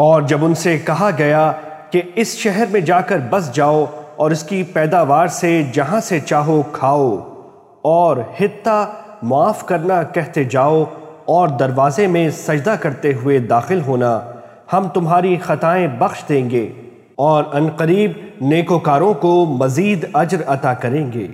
اور جب ان سے کہا گیا کہ اس شہر میں جا کر بس جاؤ اور اس کی پیداوار سے جہاں سے چاہو کھاؤ اور حتہ معاف کرنا کہتے جاؤ اور دروازے میں سجدہ کرتے ہوئے داخل ہونا، ہم تمہاری خطائیں بخش دیں گے اور انقریب نیکوکاروں کو مزید اجر عطا کریں گے۔